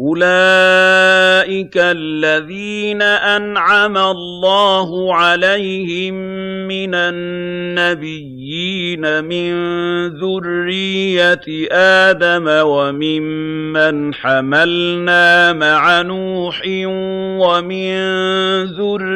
أُولَٰئِكَ الَّذِينَ أَنْعَمَ اللَّهُ عَلَيْهِم مِّنَ النَّبِيِّينَ مِن ذُرِّيَّةِ آدَمَ وَمِمَّنْ حَمَلْنَا مَعَ نُوحٍ وَمِن ذُرِّيَّةِ